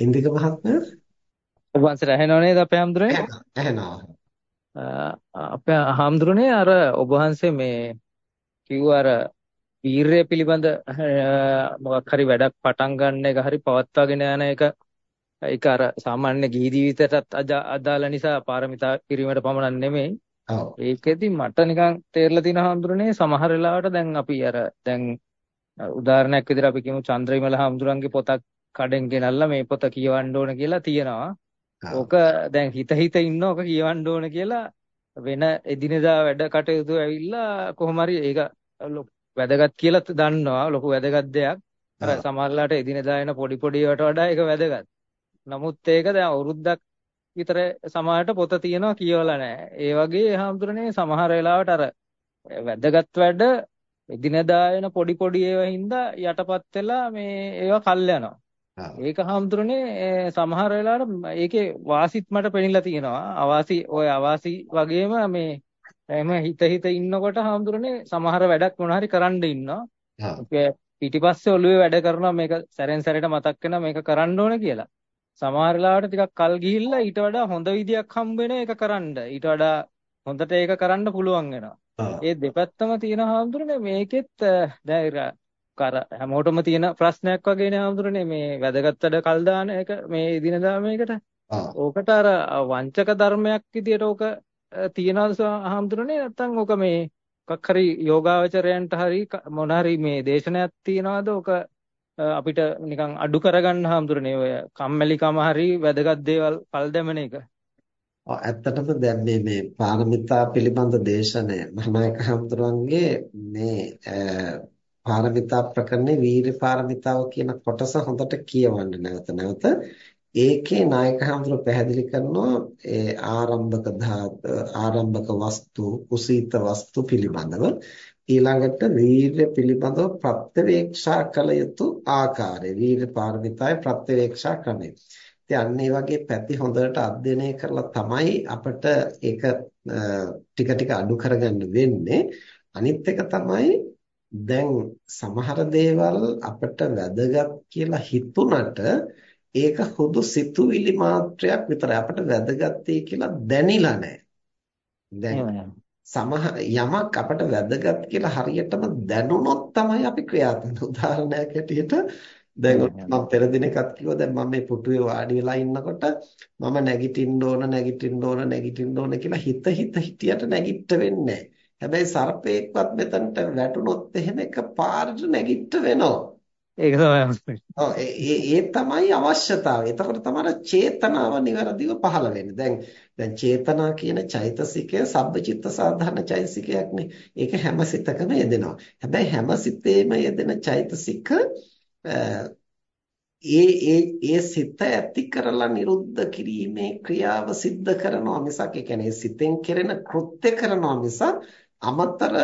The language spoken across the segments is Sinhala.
ඉන්දික මහත්මයා ඔබ වහන්සේට ඇහෙනව නේද අපේ හාමුදුරනේ? ඇහෙනවා. අපේ හාමුදුරනේ අර ඔබ වහන්සේ මේ කිව්ව අර වීරය පිළිබඳ මොකක් හරි වැඩක් පටන් ගන්න එක හරි පවත්වාගෙන යන එක ඒක අර සාමාන්‍ය ගිහි ජීවිතයටත් අදාළ නිසා පාරමිතා කිරීමට පමණක් නෙමෙයි. ඔව්. ඒකෙදි මට නිකන් තේරලා තියෙන හාමුදුරනේ සමහර වෙලාවට දැන් අපි අර දැන් උදාහරණයක් විදිහට අපි කියමු චන්ද්‍රවිමල හාමුදුරන්ගේ පොතක් කඩෙන් ගෙනල්ලා මේ පොත කියවන්න ඕන කියලා තියෙනවා. ඕක දැන් හිත හිත ඉන්න ඕක කියවන්න ඕන කියලා වෙන එදිනෙදා වැඩ කටයුතු ඇවිල්ලා කොහොම හරි ඒක වැදගත් කියලා දන්නවා ලොකු වැදගත් දෙයක්. අර සමහරලාට එදිනෙදා එන පොඩි පොඩි ඒවාට වඩා ඒක වැදගත්. නමුත් ඒක දැන් අවුරුද්දක් විතර සමහරට පොත තියෙනවා කියවලා නැහැ. ඒ වගේ හාමුදුරනේ සමහර වෙලාවට අර වැදගත් වැඩ එදිනෙදා එන පොඩි පොඩි ඒවා හින්දා යටපත් වෙලා මේ ඒවා කල් යනවා. ඒක හාමුදුරනේ සමහර වෙලාවට ඒකේ වාසිත් මට පෙනිලා තියෙනවා. අවාසි ඔය අවාසි වගේම මේ එම හිත හිත ඉන්නකොට හාමුදුරනේ සමහර වැඩක් මොන හරි කරන්න ඉන්නවා. පිටිපස්සේ ඔළුවේ වැඩ කරනවා මේක සැරෙන් සැරේට මතක් වෙනවා මේක කරන්න ඕන කියලා. සමහර වෙලාවට ටිකක් කල් ගිහිල්ලා ඊට වඩා හොඳ විදියක් හම්බ වෙන එක කරන්න. ඊට වඩා හොඳට ඒක කරන්න පුළුවන් වෙනවා. ඒ දෙපැත්තම තියෙන හාමුදුරනේ මේකෙත් දැන් අර හැමෝටම තියෙන ප්‍රශ්නයක් වගේනේ හාමුදුරනේ. මේ වැදගත් වැඩ කල් දාන එක මේ දිනදා මේකට. ඕකට අර වංචක ධර්මයක් විදියට ඕක තියනවාද හාමුදුරනේ? නැත්නම් ඕක මේ මොකක් හරි යෝගාවචරයන්ට හරි මොන හරි මේ දේශනයක් තියනවාද? ඕක අපිට නිකන් අඩු කරගන්න හාමුදුරනේ. ඔය කම්මැලිකම හරි වැදගත් දේවල් කල් දැමන එක. ඇත්තටම දැන් මේ මේ පාරමිතා පිළිබඳ දේශනය මහානායක හඳුරන්ගේ මේ පාරමිතා ප්‍රකරණේ වීර්ය පාරමිතාව කියන කොටස හොඳට කියවන්න නැවත නැවත. ඒකේ නායක හඳුර පැහැදිලි කරනවා ඒ ආරම්භක ආරම්භක වස්තු කුසීත වස්තු පිළිබඳව. ඊළඟට වීර්ය පිළිබඳව ප්‍රත්‍යවේක්ෂා කළ යුතු ආකාරය වීර්ය පාරමිතාවේ ප්‍රත්‍යවේක්ෂා ක්‍රමය. ඉතින් අන්න ඒ වගේ පැති හොඳට අධ්‍යයනය කරලා තමයි අපිට ඒක ටික ටික අඩු කරගන්න වෙන්නේ. අනිත් එක තමයි දැන් සමහර දේවල් අපිට වැදගත් කියලා හිතුණට ඒක හුදු සිතුවිලි මාත්‍රයක් විතරයි. අපිට වැදගත්යි කියලා දැනිලා නැහැ. දැන් සමහර යමක් අපිට වැදගත් කියලා හරියටම දැනුණොත් තමයි අපි ක්‍රියාත්මක උදාහරණයක් ඇටියට දැන් මම පෙර දිනකත් කිව්වා දැන් මම මේ පුටුවේ වාඩි වෙලා ඉන්නකොට මම නැගිටින්න ඕන නැගිටින්න ඕන නැගිටින්න ඕන කියලා හිත හිත හිටියට නැගිට වෙන්නේ හැබැයි සර්පේක්වත් මෙතනට වැටුනොත් එහෙම එකපාරට නැගිට වෙනවා. ඒක තමයි. ඒ තමයි අවශ්‍යතාවය. එතකොට තමයි චේතනාව નિවරදිව පහළ වෙන්නේ. දැන් දැන් චේතනා කියන චෛතසිකය සබ්බචිත්ත සාධාරණ චෛතසිකයක් නේ. ඒක හැම සිතකම යෙදෙනවා. හැබැයි හැම සිතේම යෙදෙන චෛතසික ඒ ඒ ඒ සිත ඇති කරලා නිරුද්ධ කිරීමේ ක්‍රියාව සිද්ධ කරනවා මිසක් ඒ කියන්නේ සිතෙන් කෙරෙන කෘත්‍ය කරනවා මිසක් අමතර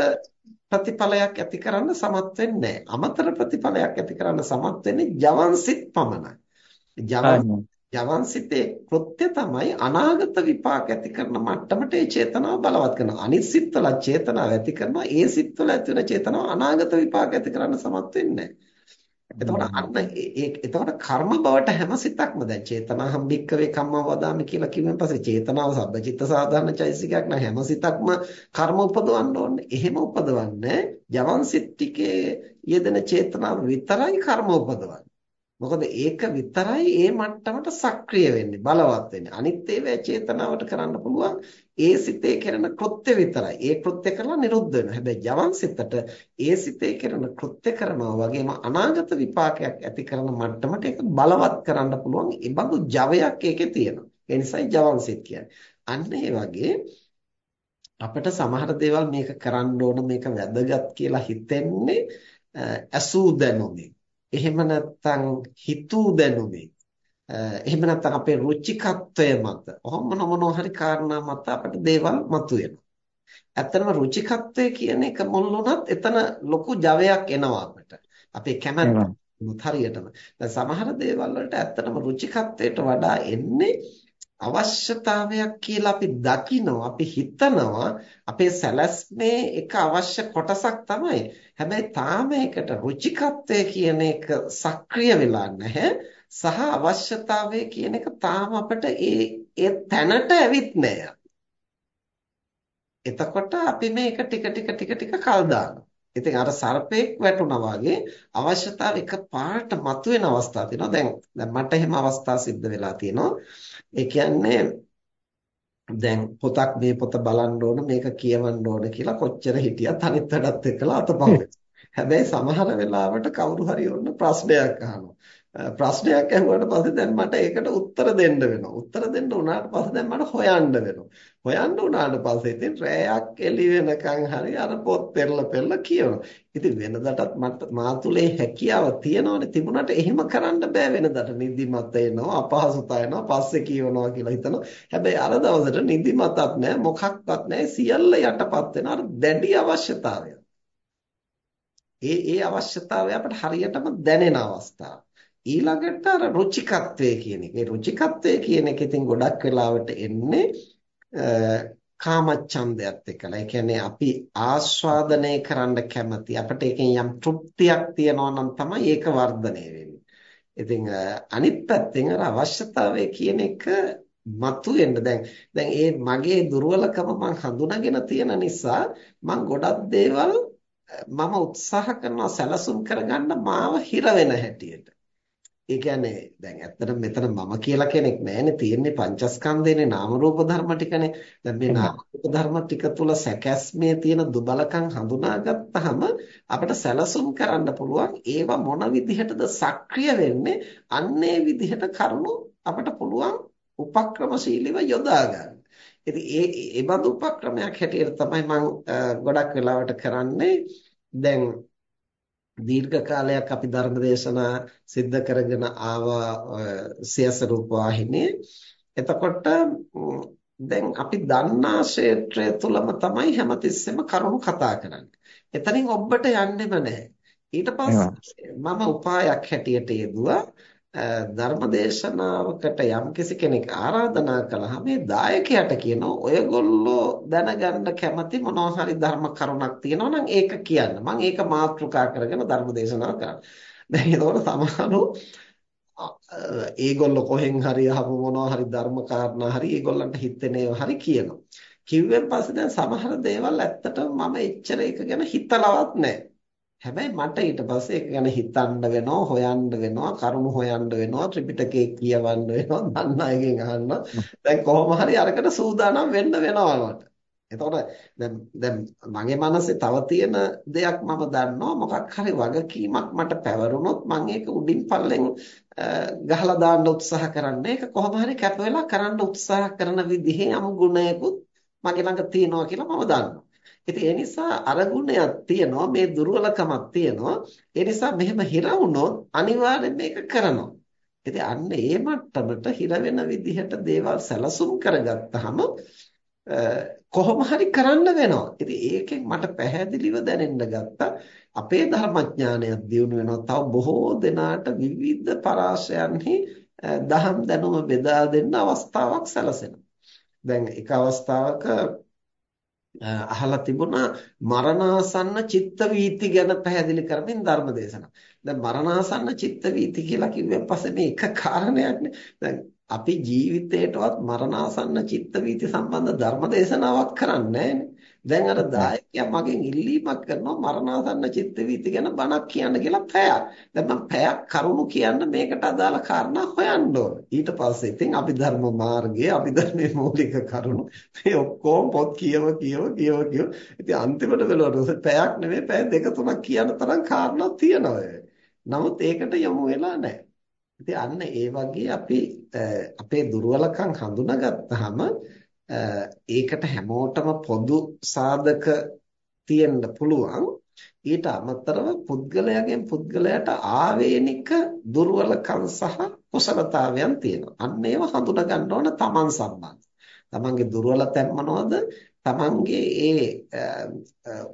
ප්‍රතිඵලයක් ඇති කරන්න සමත් වෙන්නේ අමතර ප්‍රතිඵලයක් ඇති කරන්න සමත් වෙන්නේ ජවන්සිත පමණයි. ජවන් ජවන්සිතේ කෘත්‍ය තමයි අනාගත විපාක ඇති කරන මට්ටමට ඒ චේතනාව බලවත් කරනවා. අනිත් සිත්වල චේතනාව ඇති කරනවා. ඒ සිත්වල ඇති වෙන චේතනාව අනාගත විපාක ඇති කරන්න සමත් වෙන්නේ නැහැ. එතකොට අන්න ඒ එතකොට කර්ම බවට හැම සිතක්ම දැන් චේතනාහම් භික්කවේ කම්මං වදාමි කියලා කිව්වන් පස්සේ චේතනාව සබ්බචිත්ත සාධාරණ චෛසිකයක් නෑ හැම සිතක්ම කර්ම උපදවන්න ඕනේ. එහෙම උපදවන්නේ ජවන් සිත් ටිකේ යෙදෙන චේතනාව විතරයි කර්ම උපදවන්නේ. මොකද ඒක විතරයි ඒ මට්ටමට සක්‍රිය වෙන්නේ බලවත් වෙන්නේ. අනිත් ඒවා චේතනාවට කරන්න පුළුවන් ඒ සිතේ කරන කෘත්‍ය විතරයි. ඒ කෘත්‍ය කරලා නිරුද්ධ වෙනවා. හැබැයි ජවන් සිතට ඒ සිතේ කරන කෘත්‍ය කරනවා වගේම අනාගත විපාකයක් ඇති කරන මට්ටමට ඒක බලවත් කරන්න පුළුවන්. ඒ බඳු ජවයක් ඒකේ තියෙනවා. ඒ නිසායි ජවන් සිත කියන්නේ. අන්න ඒ වගේ අපිට සමහර දේවල් මේක කරන්න ඕන මේක වැදගත් කියලා හිතෙන්නේ අසූ දැනුමින් එහෙම නැත්නම් හිතූ දැනුමේ එහෙම නැත්නම් අපේ රුචිකත්වය මත ඔහොම මොනවා හරි කාරණා මත අපිට දේවල් මතුවෙනවා. ඇත්තටම රුචිකත්වය කියන එක මුල් වුණත් එතන ලොකු ජවයක් එනවා අපිට. අපේ කැමැත්ත හරියටම. දැන් සමහර දේවල් වලට ඇත්තටම රුචිකත්වයට වඩා එන්නේ අවශ්‍යතාවයක් කියලා අපි දකිනවා අපි හිතනවා අපේ සැලැස්මේ එක අවශ්‍ය කොටසක් තමයි හැබැයි තාම ඒකට රුචිකත්වය කියන එක සක්‍රිය වෙලා නැහැ සහ අවශ්‍යතාවය කියන එක තාම අපිට ඒ ඒ තැනට ඇවිත් නෑ. එතකොට අපි මේක ටික ටික ටික ටික කල් දානවා. ඉතින් අර සර්පෙක් වැටුණා වගේ අවශ්‍යතාව එකපාරට මතුවෙන අවස්ථා තියෙනවා. දැන් දැන් මට එහෙම අවස්ථා සිද්ධ වෙලා තියෙනවා. ඒ කියන්නේ දැන් පොතක් මේ පොත බලන්න ඕන මේක කියවන්න ඕන කියලා කොච්චර හිටියත් අනිත් වැඩත් එක්කලා අතපහුවෙ. හැබැයි සමහර වෙලාවට කවුරු හරි ඔන්න ප්‍රශ්නයක් අහනවා. ප්‍රශ්නයක් ඇහුවට පස්සේ දැන් මට ඒකට උත්තර දෙන්න වෙනවා. උත්තර දෙන්න උනාට පස්සේ දැන් මට හොයන්න වෙනවා. හොයන්න උනාට පස්සේ ඉතින් රැයක් එළි වෙනකන් හරි අර පොත් පෙරලා පෙරලා කියනවා. ඉතින් වෙනදටත් මට මා තුලේ හැකියාව තියෙනවනේ තිබුණාට එහෙම කරන්න බෑ වෙනදට. නිදිමත එනවා, අපහසුතාව එනවා, පස්සේ කියවනවා කියලා හිතනවා. හැබැයි අර දවසට නිදිමතක් නැහැ, මොකක්වත් නැහැ, සියල්ල යටපත් වෙන අර දැඩි අවශ්‍යතාවය. ඒ ඒ අවශ්‍යතාවය අපිට හරියටම දැනෙන අවස්ථාව. ඊළඟට අර රුචිකත්වය කියන එක. ඒ රුචිකත්වය කියන එක ඉතින් ගොඩක් වෙලාවට එන්නේ කාමච්ඡන්දයත් එක්කලා. ඒ කියන්නේ අපි ආස්වාදනය කරන්න කැමති. අපිට ඒකෙන් යම් තෘප්තියක් තියනවා නම් තමයි ඒක වර්ධනය වෙන්නේ. ඉතින් අනිත් පැත්තෙන් අර අවශ්‍යතාවය කියන එක මතුවෙන්න දැන් දැන් ඒ මගේ දුර්වලකම මං හඳුනාගෙන තියෙන නිසා මං ගොඩක් දේවල් මම උත්සාහ කරනවා සැලසුම් කරගන්න මාව හිර වෙන හැටියට. ඒ කියන්නේ දැන් ඇත්තටම මෙතන මම කියලා කෙනෙක් නැහැනේ තියෙන්නේ පංචස්කන්ධේනේ නාම රූප ධර්ම ටිකනේ. දැන් මේ නාම රූප ධර්ම ටික තුල සැකැස්මේ තියෙන දුබලකම් හඳුනාගත්තාම අපිට සැලසුම් කරන්න පුළුවන් ඒවා මොන විදිහටද සක්‍රිය වෙන්නේ අන්නේ විදිහට කරුණු අපිට පුළුවන් උපක්‍රමශීලීව යොදා ගන්න. ඉතින් ඒ ඒ බඳු උපක්‍රමයක් හැටියට තමයි මම ගොඩක් වෙලාවට කරන්නේ දැන් දීර්ඝ කාලයක් අපි ධර්ම දේශනා සිද්ධ කරගෙන ආවා සියස රූප வாහිනියේ එතකොට දැන් අපි දන්නා ක්ෂේත්‍රය තුලම තමයි හැමතිස්සෙම කරුණු කතා කරන්නේ. එතනින් ඔබට යන්නෙම නැහැ. ඊට පස්සේ මම උපායක් හැටියට යෙදුවා ධර්මදේශනාවකට යම්කිසි කෙනෙක් ආරාධනා කළාම මේ දායකයාට කියනවා ඔයගොල්ලෝ දැනගන්න කැමති මොනවා හරි ධර්ම කරුණක් තියෙනවා නම් ඒක කියන්න. මම ඒක මාතෘකා කරගෙන ධර්මදේශනාව කරා. දැන් ඒතකොට සමහරු ඒගොල්ලෝ කොහෙන් හරි අහපු මොනවා හරි ධර්ම කාරණා හරි ඒගොල්ලන්ට හිතෙන ඒවා හරි කියනවා. කිව්වෙන් පස්සේ දැන් සමහර දේවල් ඇත්තටම මම එච්චර ඒක ගැන හිතලවත් නැහැ. හැබැයි මට ඊට පස්සේ ඒක ගැන හිතන්න වෙනවා, හොයන්න වෙනවා, කරුණු හොයන්න වෙනවා, ත්‍රිපිටකේ කියවන්න වෙනවා, දන්න අයගෙන් අහන්න. දැන් කොහොම හරි අරකට සූදානම් වෙන්න වෙනවා මට. එතකොට දැන් දැන් මගේ මනසේ තව තියෙන දෙයක් මම දන්නවා මොකක් හරි වගකීමක් මට පැවරුනොත් මම ඒක උඩින් පල්ලෙන් ගහලා දාන්න උත්සාහ කරන්නේ ඒක කොහොම හරි කැප වෙලා කරන්න උත්සාහ කරන විදිහේ යම් ගුණයකුත් මගේ ළඟ තියෙනවා කියලා මම දන්නවා. ඉතින් ඒ නිසා අරගුණයක් තියෙනවා මේ දුර්වලකමක් තියෙනවා. ඒ නිසා මෙහෙම හිර වුණොත් අනිවාර්යෙන් මේක කරනවා. ඉතින් අන්න ඒ මට්ටමට හිර වෙන විදිහට දේවල් සැලසුම් කරගත්තාම කොහොම හරි කරන්න වෙනවා. ඉතින් ඒකෙන් මට පැහැදිලිව දැනෙන්න ගත්තා අපේ ධර්මඥානය දියුණු වෙනවා. තව බොහෝ දෙනාට විවිධ පරාශයන්හි දහම් දැනුම බෙදා දෙන්න අවස්ථාවක් සැලසෙනවා. දැන් එක අවස්ථාවක අහලා තිබුණා මරණාසන්න චිත්ත වීති ගැන පැහැදිලි කරමින් ධර්ම දේශනා. දැන් මරණාසන්න චිත්ත වීති කියලා කිව්වෙන් පස්සේ මේ එක කාරණයක්නේ. දැන් අපි ජීවිතේටවත් මරණාසන්න චිත්ත වීති සම්බන්ධ ධර්ම දේශනාවක් කරන්නේ දැන් අර දායකයා මගෙන් ඉල්ලීමක් කරනවා මරණාසන්න චිත්ත වීති ගැන බණක් කියන්න කියලා පැයක්. දැන් මම පැයක් කරුණු කියන්න මේකට අදාළ කාරණා හොයන්න ඕන. ඊට පස්සේ ඉතින් අපි ධර්ම මාර්ගයේ අපි ධර්මයේ මූලික කරුණු මේ ඔක්කොම පොත් කියව කියව කියව කියව. ඉතින් අන්තිමට වෙලවට පැයක් නෙමෙයි පැය දෙක තුනක් කියන තරම් කාරණා තියෙනවා. නමුත් ඒකට යමු වෙලා නැහැ. ඉතින් අන්න ඒ වගේ අපි අපේ දුර්වලකම් හඳුනාගත්තාම ඒකට හැමෝටම පොදු සාධක තියෙන්න පුළුවන් ඊට අමතරව පුද්ගලයාගෙන් පුද්ගලයාට ආවේනික දුර්වලකම් සහ කුසලතාවයන් තියෙනවා. අන්න ඒවා හඳුනා ගන්න ඕන තමන් සම්බන්ධ. තමන්ගේ දුර්වල තැන් මොනවද? තමන්ගේ ඒ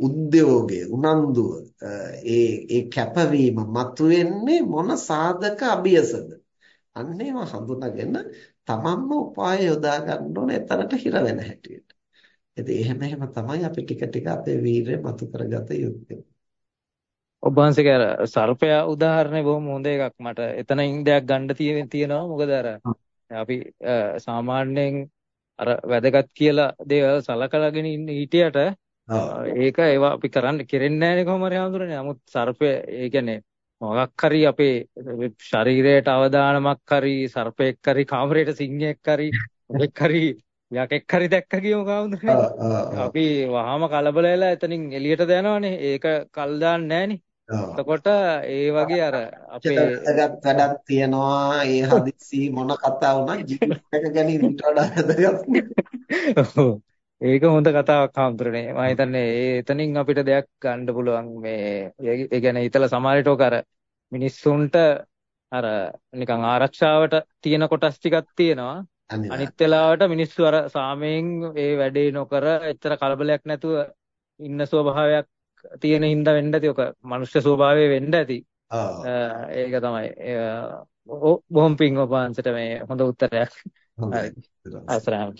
උද්‍යෝගය උනන්දුව ඒ ඒ කැපවීම මතුවෙන්නේ මොන සාධක අභියසද අන්න ඒවා හඳුනාගෙන තමන්ම උපාය යොදා ගන්න ඕන එතරට හිර වෙන හැටියට. ඉතින් එහෙම එහෙම තමයි අපි ටික ටික අපේ වීරය මතු කරගත යුත්තේ. ඔබ වහන්සේගේ අර සර්පයා උදාහරණය බොහොම හොඳ එකක් මට එතනින් දෙයක් ගන්න තියෙනවා මොකද අර අපි සාමාන්‍යයෙන් අර වැදගත් කියලා දේවල් සලකලාගෙන ඉන්න හිටියට ඒක ඒවා අපි කරන්න කෙරෙන්නේ නැහැ නේ කොහොම හරි හඳුරන්නේ. නමුත් සර්පය ඒ කියන්නේ මොකක් හරි අපේ ශරීරයට අවදානමක් හරි සර්පෙක් හරි කාමරේට සිංහෙක් හරි මොකෙක් හරි යකෙක් හරි දැක්ක කියමු කාමුදුනේ. අපි වහාම කලබල වෙලා එතනින් එළියට දැනවනේ. ඒක කල් දාන්නේ. එතකොට ඒ වගේ අර අපේ වැඩක් තියනවා ඒ හදිස්සි මොන කතා වුණත් ජීවිතයක ගැන ඊට වඩා වැදගත්. ඒක හොඳ කතාවක් හාමුදුරනේ. මම හිතන්නේ ඒ එතනින් අපිට දෙයක් ගන්න පුළුවන් මේ ඒ කියන්නේ හිතලා සමහරට ඔක අර මිනිස්සුන්ට අර නිකන් ආරක්ෂාවට තියෙන කොටස් ටිකක් තියෙනවා. අනිත් වෙලාවට මිනිස්සු අර සාමයෙන් ඒ වැඩේ නොකර එච්චර කලබලයක් නැතුව ඉන්න ස්වභාවයක් තියෙන හින්දා වෙන්න ඇති ඔක මනුෂ්‍ය ස්වභාවය වෙන්න ඇති. ඒක තමයි. බොහොම පිං ඔබ වහන්සේට මේ හොඳ උත්තරයක්. හරි. අසරාම.